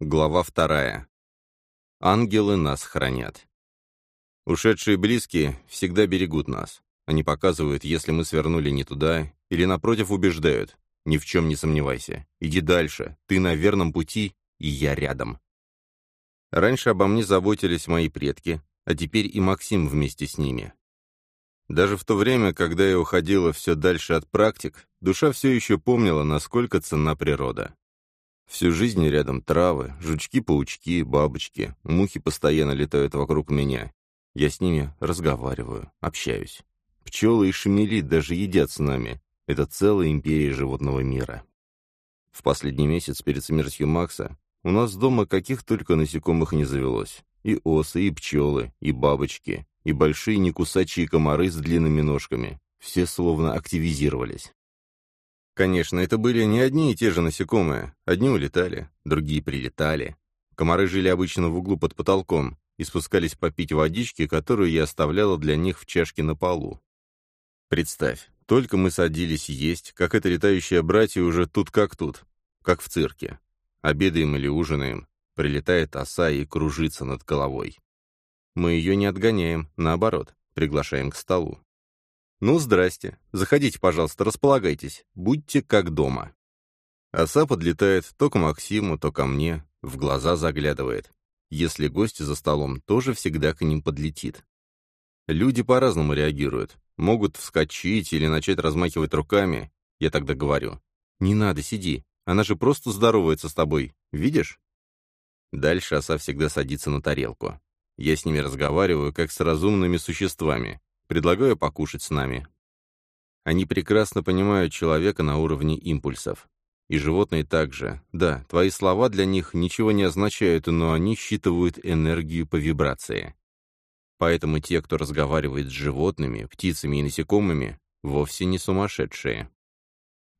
Глава вторая. Ангелы нас хранят. Ушедшие близкие всегда берегут нас. Они показывают, если мы свернули не туда, или, напротив, убеждают. Ни в чем не сомневайся. Иди дальше. Ты на верном пути, и я рядом. Раньше обо мне заботились мои предки, а теперь и Максим вместе с ними. Даже в то время, когда я уходила все дальше от практик, душа все еще помнила, насколько ценна природа. Всю жизнь рядом травы, жучки-паучки, бабочки, мухи постоянно летают вокруг меня. Я с ними разговариваю, общаюсь. Пчелы и шемели даже едят с нами. Это целая империя животного мира. В последний месяц перед смертью Макса у нас дома каких только насекомых не завелось. И осы, и пчелы, и бабочки, и большие некусачие комары с длинными ножками. Все словно активизировались. Конечно, это были не одни и те же насекомые. Одни улетали, другие прилетали. Комары жили обычно в углу под потолком и спускались попить водички, которую я оставляла для них в чашке на полу. Представь, только мы садились есть, как это летающее братья уже тут как тут, как в цирке. Обедаем или ужинаем, прилетает оса и кружится над головой. Мы ее не отгоняем, наоборот, приглашаем к столу. «Ну, здрасте. Заходите, пожалуйста, располагайтесь. Будьте как дома». Оса подлетает то к Максиму, то ко мне, в глаза заглядывает. Если гость за столом, тоже всегда к ним подлетит. Люди по-разному реагируют. Могут вскочить или начать размахивать руками. Я тогда говорю, «Не надо, сиди. Она же просто здоровается с тобой. Видишь?» Дальше оса всегда садится на тарелку. Я с ними разговариваю, как с разумными существами. Предлагаю покушать с нами. Они прекрасно понимают человека на уровне импульсов. И животные также. Да, твои слова для них ничего не означают, но они считывают энергию по вибрации. Поэтому те, кто разговаривает с животными, птицами и насекомыми, вовсе не сумасшедшие.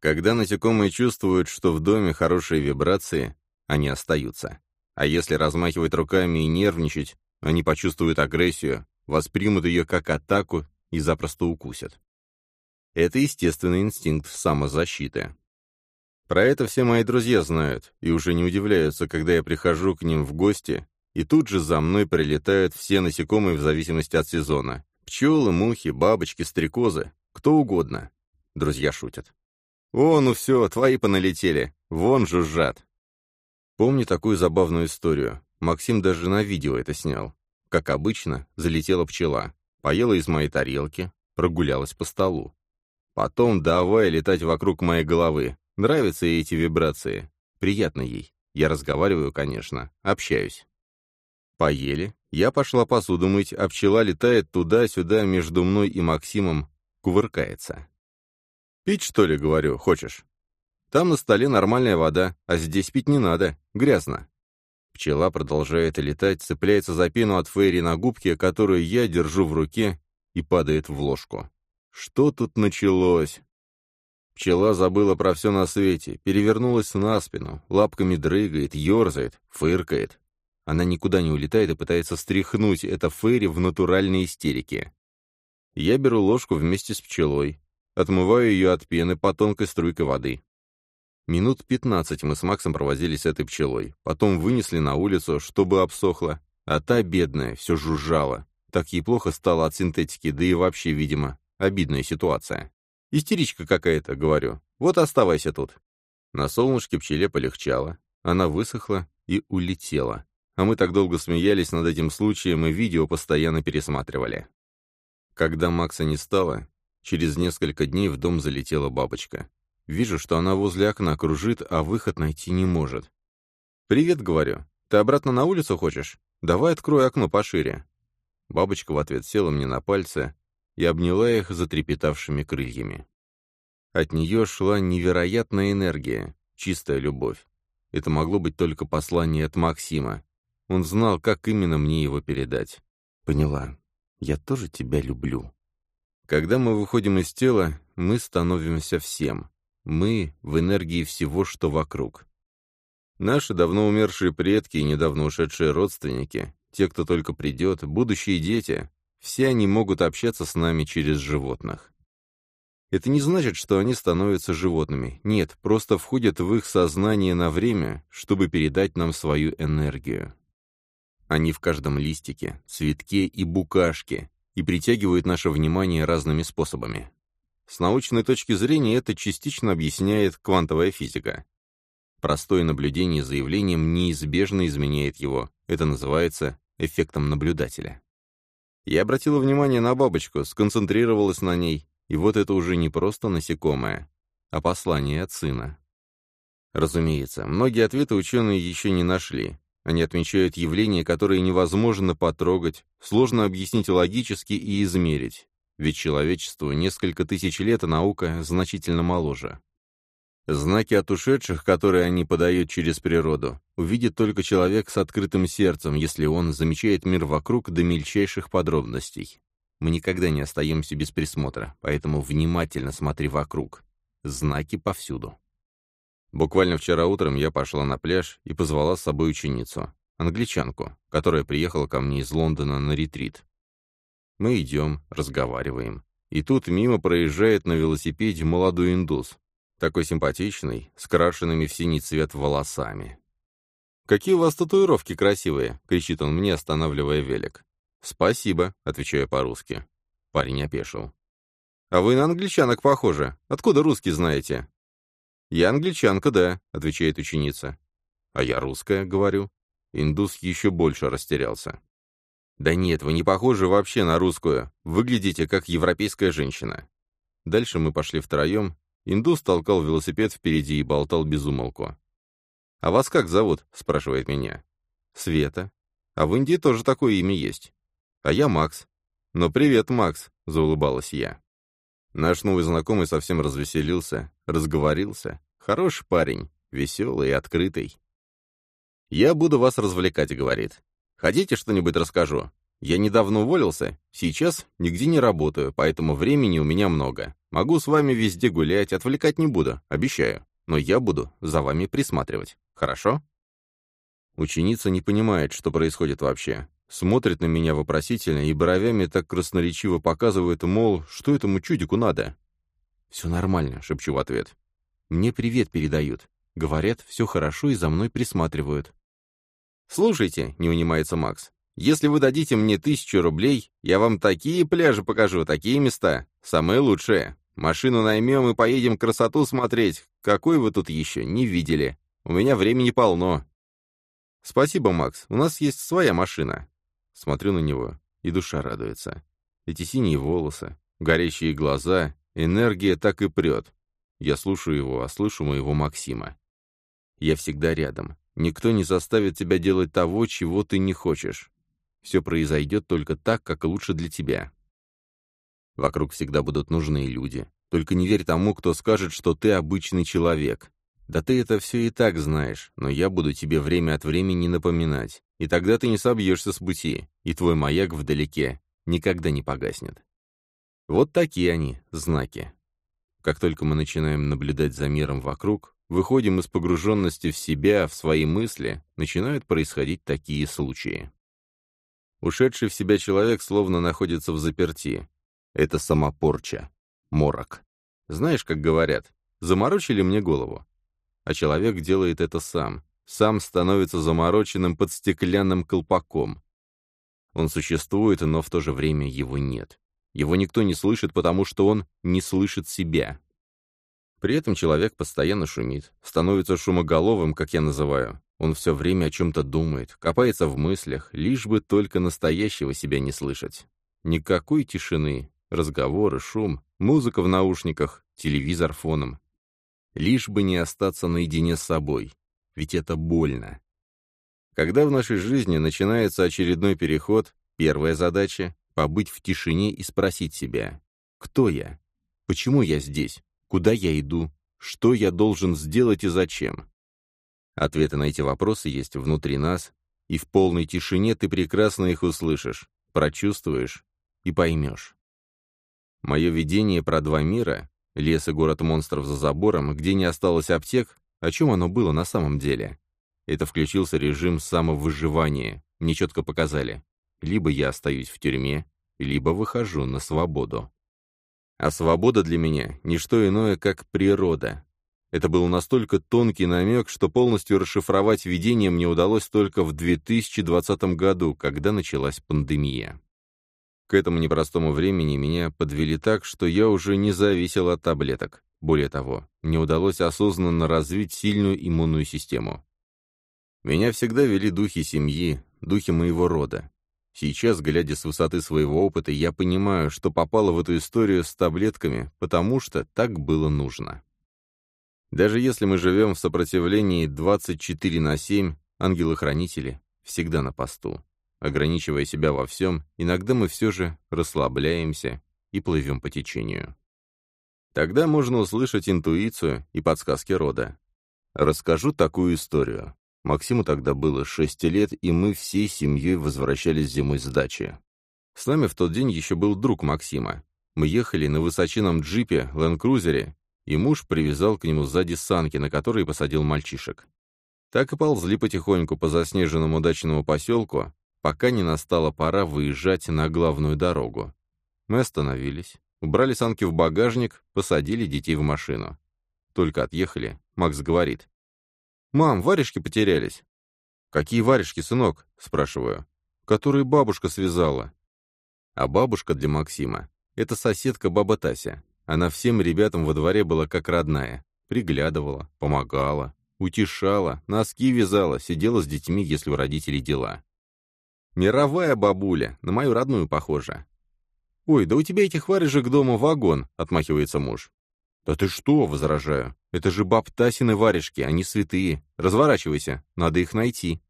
Когда насекомые чувствуют, что в доме хорошие вибрации, они остаются. А если размахивать руками и нервничать, они почувствуют агрессию, воспримут ее как атаку и запросто укусят. Это естественный инстинкт самозащиты. Про это все мои друзья знают и уже не удивляются, когда я прихожу к ним в гости, и тут же за мной прилетают все насекомые в зависимости от сезона. Пчелы, мухи, бабочки, стрекозы, кто угодно. Друзья шутят. «О, ну все, твои поналетели, вон жужжат». Помню такую забавную историю. Максим даже на видео это снял. Как обычно, залетела пчела, поела из моей тарелки, прогулялась по столу. Потом давай летать вокруг моей головы. Нравятся ей эти вибрации. Приятно ей. Я разговариваю, конечно, общаюсь. Поели. Я пошла посуду мыть, а пчела летает туда-сюда между мной и Максимом, кувыркается. «Пить, что ли, говорю, хочешь?» «Там на столе нормальная вода, а здесь пить не надо, грязно». Пчела продолжает летать, цепляется за пену от фейри на губке, которую я держу в руке, и падает в ложку. Что тут началось? Пчела забыла про все на свете, перевернулась на спину, лапками дрыгает, ерзает, фыркает. Она никуда не улетает и пытается стряхнуть это фейри в натуральной истерике. Я беру ложку вместе с пчелой, отмываю ее от пены по тонкой струйке воды. Минут пятнадцать мы с Максом провозились этой пчелой. Потом вынесли на улицу, чтобы обсохла. А та, бедная, все жужжала. Так ей плохо стало от синтетики, да и вообще, видимо, обидная ситуация. Истеричка какая-то, говорю. Вот оставайся тут. На солнышке пчеле полегчало. Она высохла и улетела. А мы так долго смеялись над этим случаем и видео постоянно пересматривали. Когда Макса не стало, через несколько дней в дом залетела бабочка. Вижу, что она возле окна кружит, а выход найти не может. «Привет», — говорю. «Ты обратно на улицу хочешь? Давай открой окно пошире». Бабочка в ответ села мне на пальцы и обняла их затрепетавшими крыльями. От нее шла невероятная энергия, чистая любовь. Это могло быть только послание от Максима. Он знал, как именно мне его передать. Поняла. Я тоже тебя люблю. Когда мы выходим из тела, мы становимся всем. Мы в энергии всего, что вокруг. Наши давно умершие предки и недавно ушедшие родственники, те, кто только придет, будущие дети, все они могут общаться с нами через животных. Это не значит, что они становятся животными. Нет, просто входят в их сознание на время, чтобы передать нам свою энергию. Они в каждом листике, цветке и букашке и притягивают наше внимание разными способами. С научной точки зрения это частично объясняет квантовая физика. Простое наблюдение за явлением неизбежно изменяет его. Это называется эффектом наблюдателя. Я обратила внимание на бабочку, сконцентрировалась на ней, и вот это уже не просто насекомое, а послание от сына. Разумеется, многие ответы ученые еще не нашли. Они отмечают явления, которые невозможно потрогать, сложно объяснить логически и измерить. Ведь человечеству несколько тысяч лет, а наука значительно моложе. Знаки от ушедших, которые они подают через природу, увидит только человек с открытым сердцем, если он замечает мир вокруг до мельчайших подробностей. Мы никогда не остаемся без присмотра, поэтому внимательно смотри вокруг. Знаки повсюду. Буквально вчера утром я пошла на пляж и позвала с собой ученицу, англичанку, которая приехала ко мне из Лондона на ретрит. Мы идем, разговариваем. И тут мимо проезжает на велосипеде молодой индус, такой симпатичный, с крашенными в синий цвет волосами. «Какие у вас татуировки красивые!» — кричит он мне, останавливая велик. «Спасибо», — отвечаю по-русски. Парень опешил. «А вы на англичанок похожи. Откуда русский знаете?» «Я англичанка, да», — отвечает ученица. «А я русская», — говорю. Индус еще больше растерялся. «Да нет, вы не похожи вообще на русскую. Выглядите как европейская женщина». Дальше мы пошли втроем, Индус толкал велосипед впереди и болтал без умолку. «А вас как зовут?» — спрашивает меня. «Света. А в Индии тоже такое имя есть. А я Макс». «Ну привет, Макс», — заулыбалась я. Наш новый знакомый совсем развеселился, разговорился. Хороший парень, веселый и открытый. «Я буду вас развлекать», — говорит. «Хотите, что-нибудь расскажу? Я недавно уволился, сейчас нигде не работаю, поэтому времени у меня много. Могу с вами везде гулять, отвлекать не буду, обещаю. Но я буду за вами присматривать. Хорошо?» Ученица не понимает, что происходит вообще. Смотрит на меня вопросительно и бровями так красноречиво показывает, мол, что этому чудику надо. «Все нормально», — шепчу в ответ. «Мне привет передают. Говорят, все хорошо и за мной присматривают». «Слушайте», — не унимается Макс, если вы дадите мне тысячу рублей, я вам такие пляжи покажу, такие места. Самые лучшие. Машину наймем и поедем красоту смотреть. Какой вы тут еще не видели. У меня времени полно. Спасибо, Макс. У нас есть своя машина. Смотрю на него, и душа радуется. Эти синие волосы, горящие глаза, энергия так и прет. Я слушаю его, а слышу моего Максима. Я всегда рядом. Никто не заставит тебя делать того, чего ты не хочешь. Все произойдет только так, как лучше для тебя. Вокруг всегда будут нужные люди. Только не верь тому, кто скажет, что ты обычный человек. Да ты это все и так знаешь, но я буду тебе время от времени напоминать. И тогда ты не собьешься с пути, и твой маяк вдалеке никогда не погаснет. Вот такие они, знаки. Как только мы начинаем наблюдать за миром вокруг, выходим из погруженности в себя, в свои мысли, начинают происходить такие случаи. Ушедший в себя человек словно находится в заперти. Это самопорча. Морок. Знаешь, как говорят, заморочили мне голову. А человек делает это сам. Сам становится замороченным под стеклянным колпаком. Он существует, но в то же время его нет. Его никто не слышит, потому что он не слышит себя. При этом человек постоянно шумит, становится шумоголовым, как я называю. Он все время о чем-то думает, копается в мыслях, лишь бы только настоящего себя не слышать. Никакой тишины, разговоры, шум, музыка в наушниках, телевизор фоном. Лишь бы не остаться наедине с собой, ведь это больно. Когда в нашей жизни начинается очередной переход, первая задача — побыть в тишине и спросить себя, кто я? Почему я здесь? Куда я иду? Что я должен сделать и зачем? Ответы на эти вопросы есть внутри нас, и в полной тишине ты прекрасно их услышишь, прочувствуешь и поймешь. Мое видение про два мира, лес и город монстров за забором, где не осталось аптек, о чем оно было на самом деле? Это включился режим самовыживания. Мне четко показали. Либо я остаюсь в тюрьме, либо выхожу на свободу. А свобода для меня — ничто иное, как природа. Это был настолько тонкий намек, что полностью расшифровать видение мне удалось только в 2020 году, когда началась пандемия. К этому непростому времени меня подвели так, что я уже не зависел от таблеток. Более того, мне удалось осознанно развить сильную иммунную систему. Меня всегда вели духи семьи, духи моего рода. Сейчас, глядя с высоты своего опыта, я понимаю, что попало в эту историю с таблетками, потому что так было нужно. Даже если мы живем в сопротивлении 24 на 7, ангелы-хранители всегда на посту. Ограничивая себя во всем, иногда мы все же расслабляемся и плывем по течению. Тогда можно услышать интуицию и подсказки рода. Расскажу такую историю. Максиму тогда было 6 лет, и мы всей семьей возвращались зимой с дачи. С нами в тот день еще был друг Максима. Мы ехали на высоченном джипе, ленд-крузере, и муж привязал к нему сзади санки, на которые посадил мальчишек. Так и ползли потихоньку по заснеженному дачному поселку, пока не настала пора выезжать на главную дорогу. Мы остановились, убрали санки в багажник, посадили детей в машину. Только отъехали, Макс говорит. «Мам, варежки потерялись». «Какие варежки, сынок?» — спрашиваю. «Которые бабушка связала». А бабушка для Максима — это соседка баба Тася. Она всем ребятам во дворе была как родная. Приглядывала, помогала, утешала, носки вязала, сидела с детьми, если у родителей дела. Мировая бабуля, на мою родную похожа. «Ой, да у тебя этих варежек дома вагон», — отмахивается муж. «Да ты что?» — возражаю. «Это же баб Тасины варежки, они святые. Разворачивайся, надо их найти».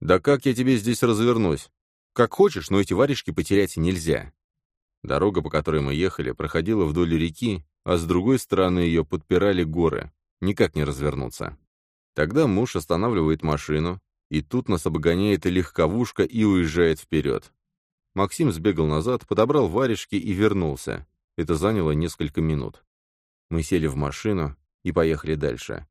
«Да как я тебе здесь развернусь? Как хочешь, но эти варежки потерять нельзя». Дорога, по которой мы ехали, проходила вдоль реки, а с другой стороны ее подпирали горы. Никак не развернуться. Тогда муж останавливает машину, и тут нас обгоняет легковушка и уезжает вперед. Максим сбегал назад, подобрал варежки и вернулся. Это заняло несколько минут. Мы сели в машину и поехали дальше.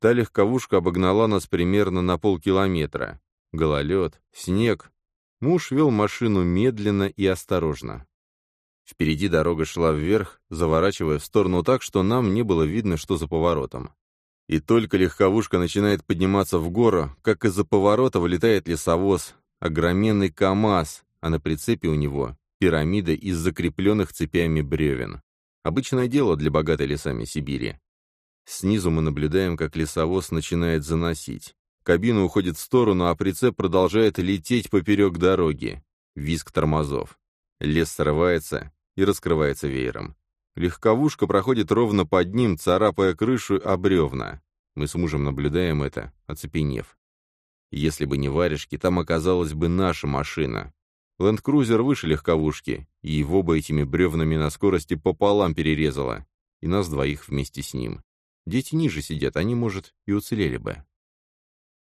Та легковушка обогнала нас примерно на полкилометра. Гололед, снег. Муж вел машину медленно и осторожно. Впереди дорога шла вверх, заворачивая в сторону так, что нам не было видно, что за поворотом. И только легковушка начинает подниматься в гору, как из-за поворота вылетает лесовоз, огроменный КАМАЗ, а на прицепе у него пирамида из закрепленных цепями бревен. Обычное дело для богатой лесами Сибири. Снизу мы наблюдаем, как лесовоз начинает заносить. Кабина уходит в сторону, а прицеп продолжает лететь поперек дороги. Визг тормозов. Лес срывается и раскрывается веером. Легковушка проходит ровно под ним, царапая крышу о бревна. Мы с мужем наблюдаем это, оцепенев. Если бы не варежки, там оказалась бы наша машина. Ленд-крузер выше легковушки, и его бы этими бревнами на скорости пополам перерезало, и нас двоих вместе с ним. Дети ниже сидят, они, может, и уцелели бы.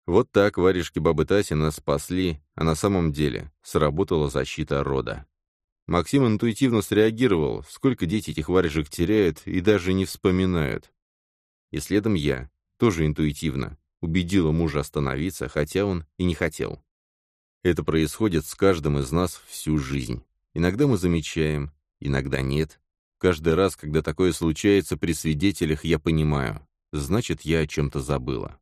Вот так варежки бабы Таси нас спасли, а на самом деле сработала защита рода. Максим интуитивно среагировал, сколько дети этих варежек теряют и даже не вспоминают. И следом я, тоже интуитивно, убедила мужа остановиться, хотя он и не хотел. Это происходит с каждым из нас всю жизнь. Иногда мы замечаем, иногда нет. Каждый раз, когда такое случается при свидетелях, я понимаю, значит, я о чем-то забыла.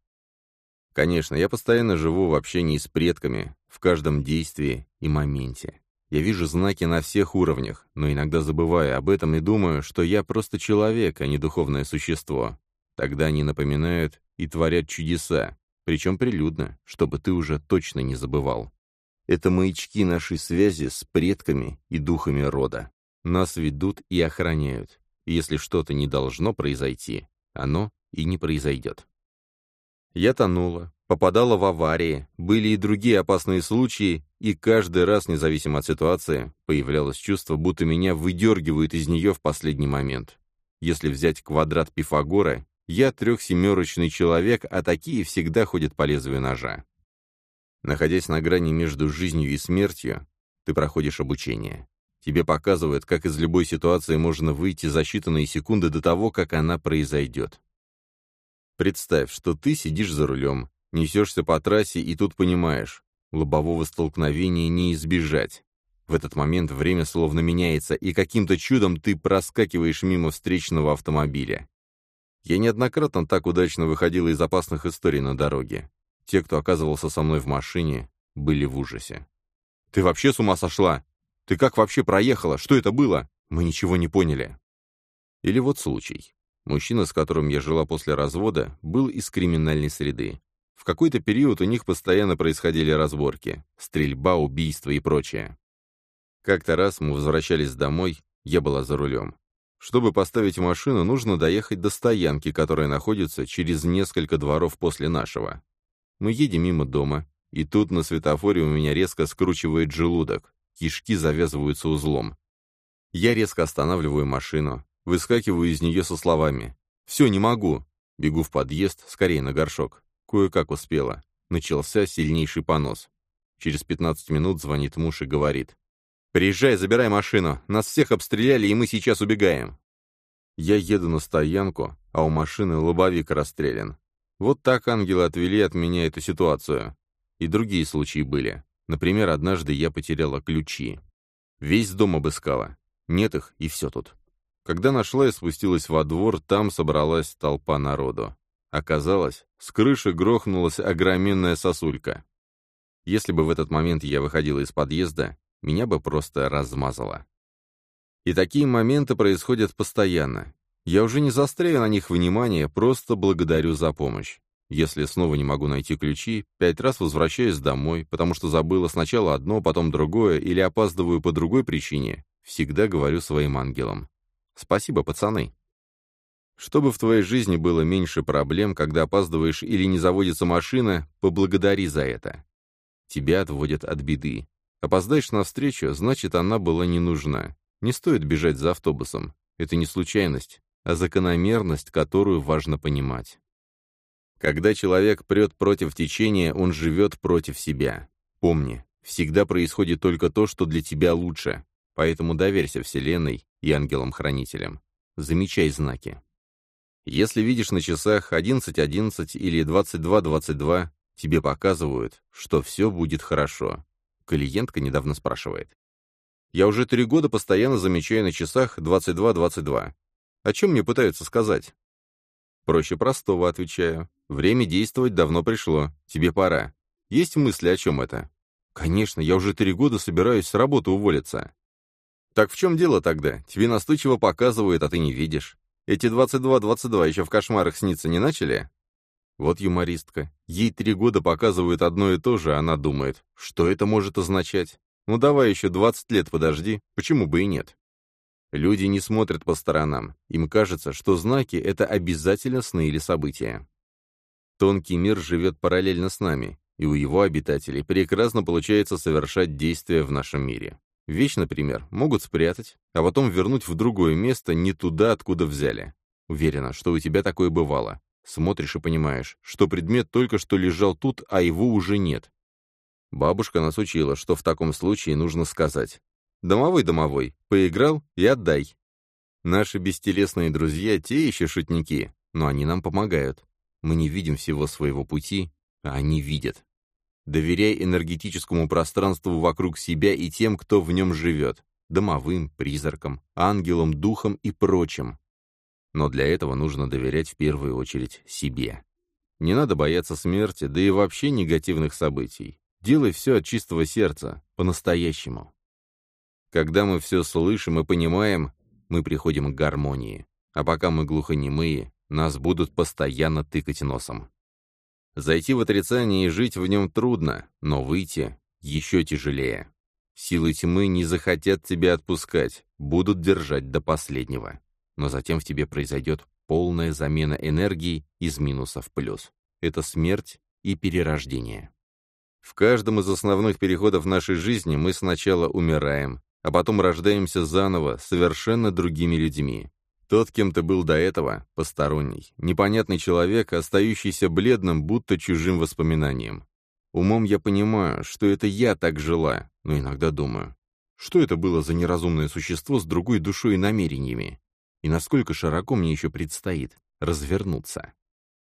Конечно, я постоянно живу в общении с предками, в каждом действии и моменте. Я вижу знаки на всех уровнях, но иногда забываю об этом и думаю, что я просто человек, а не духовное существо. Тогда они напоминают и творят чудеса, причем прилюдно, чтобы ты уже точно не забывал. Это маячки нашей связи с предками и духами рода. Нас ведут и охраняют. Если что-то не должно произойти, оно и не произойдет. Я тонула, попадала в аварии, были и другие опасные случаи, и каждый раз, независимо от ситуации, появлялось чувство, будто меня выдергивают из нее в последний момент. Если взять квадрат Пифагора, я трехсемерочный человек, а такие всегда ходят по лезвию ножа. Находясь на грани между жизнью и смертью, ты проходишь обучение. Тебе показывают, как из любой ситуации можно выйти за считанные секунды до того, как она произойдет. Представь, что ты сидишь за рулем, несешься по трассе и тут понимаешь, лобового столкновения не избежать. В этот момент время словно меняется, и каким-то чудом ты проскакиваешь мимо встречного автомобиля. Я неоднократно так удачно выходил из опасных историй на дороге. Те, кто оказывался со мной в машине, были в ужасе. «Ты вообще с ума сошла? Ты как вообще проехала? Что это было? Мы ничего не поняли». Или вот случай. Мужчина, с которым я жила после развода, был из криминальной среды. В какой-то период у них постоянно происходили разборки, стрельба, убийства и прочее. Как-то раз мы возвращались домой, я была за рулем. Чтобы поставить машину, нужно доехать до стоянки, которая находится через несколько дворов после нашего. Мы едем мимо дома, и тут на светофоре у меня резко скручивает желудок, кишки завязываются узлом. Я резко останавливаю машину, выскакиваю из нее со словами «Все, не могу!» Бегу в подъезд, скорее на горшок. Кое-как успела. Начался сильнейший понос. Через 15 минут звонит муж и говорит «Приезжай, забирай машину. Нас всех обстреляли, и мы сейчас убегаем». Я еду на стоянку, а у машины лобовик расстрелян. Вот так ангелы отвели от меня эту ситуацию. И другие случаи были. Например, однажды я потеряла ключи. Весь дом обыскала. Нет их, и все тут. Когда нашла и спустилась во двор, там собралась толпа народу. Оказалось, с крыши грохнулась огроменная сосулька. Если бы в этот момент я выходила из подъезда, меня бы просто размазало. И такие моменты происходят постоянно. Я уже не застряю на них внимание, просто благодарю за помощь. Если снова не могу найти ключи, пять раз возвращаюсь домой, потому что забыла сначала одно, потом другое, или опаздываю по другой причине, всегда говорю своим ангелам. Спасибо, пацаны. Чтобы в твоей жизни было меньше проблем, когда опаздываешь или не заводится машина, поблагодари за это. Тебя отводят от беды. Опоздаешь на встречу, значит, она была не нужна. Не стоит бежать за автобусом. Это не случайность, а закономерность, которую важно понимать. Когда человек прет против течения, он живет против себя. Помни, всегда происходит только то, что для тебя лучше, поэтому доверься Вселенной и ангелам-хранителям. Замечай знаки. Если видишь на часах 11.11 .11 или 22.22, .22, тебе показывают, что все будет хорошо. Клиентка недавно спрашивает. Я уже три года постоянно замечаю на часах 22.22. .22. О чем мне пытаются сказать? Проще простого, отвечаю. Время действовать давно пришло. Тебе пора. Есть мысли, о чем это? Конечно, я уже три года собираюсь с работы уволиться. Так в чем дело тогда? Тебе настойчиво показывают, а ты не видишь. Эти 22-22 еще в кошмарах снится не начали? Вот юмористка. Ей три года показывают одно и то же, а она думает, что это может означать? Ну давай еще 20 лет подожди, почему бы и нет? Люди не смотрят по сторонам. Им кажется, что знаки — это обязательно сны или события. Тонкий мир живет параллельно с нами, и у его обитателей прекрасно получается совершать действия в нашем мире. Вещь, например, могут спрятать, а потом вернуть в другое место не туда, откуда взяли. Уверена, что у тебя такое бывало. Смотришь и понимаешь, что предмет только что лежал тут, а его уже нет. Бабушка нас учила, что в таком случае нужно сказать Домовой-домовой, поиграл и отдай. Наши бестелесные друзья те еще шутники, но они нам помогают. Мы не видим всего своего пути, а они видят. Доверяй энергетическому пространству вокруг себя и тем, кто в нем живет, домовым, призракам, ангелам, духам и прочим. Но для этого нужно доверять в первую очередь себе. Не надо бояться смерти, да и вообще негативных событий. Делай все от чистого сердца, по-настоящему. Когда мы все слышим и понимаем, мы приходим к гармонии. А пока мы глухонемые, нас будут постоянно тыкать носом. Зайти в отрицание и жить в нем трудно, но выйти еще тяжелее. Силы тьмы не захотят тебя отпускать, будут держать до последнего. Но затем в тебе произойдет полная замена энергии из минуса в плюс. Это смерть и перерождение. В каждом из основных переходов нашей жизни мы сначала умираем, а потом рождаемся заново, совершенно другими людьми. Тот, кем ты был до этого, посторонний, непонятный человек, остающийся бледным, будто чужим воспоминанием. Умом я понимаю, что это я так жила, но иногда думаю, что это было за неразумное существо с другой душой и намерениями, и насколько широко мне еще предстоит развернуться.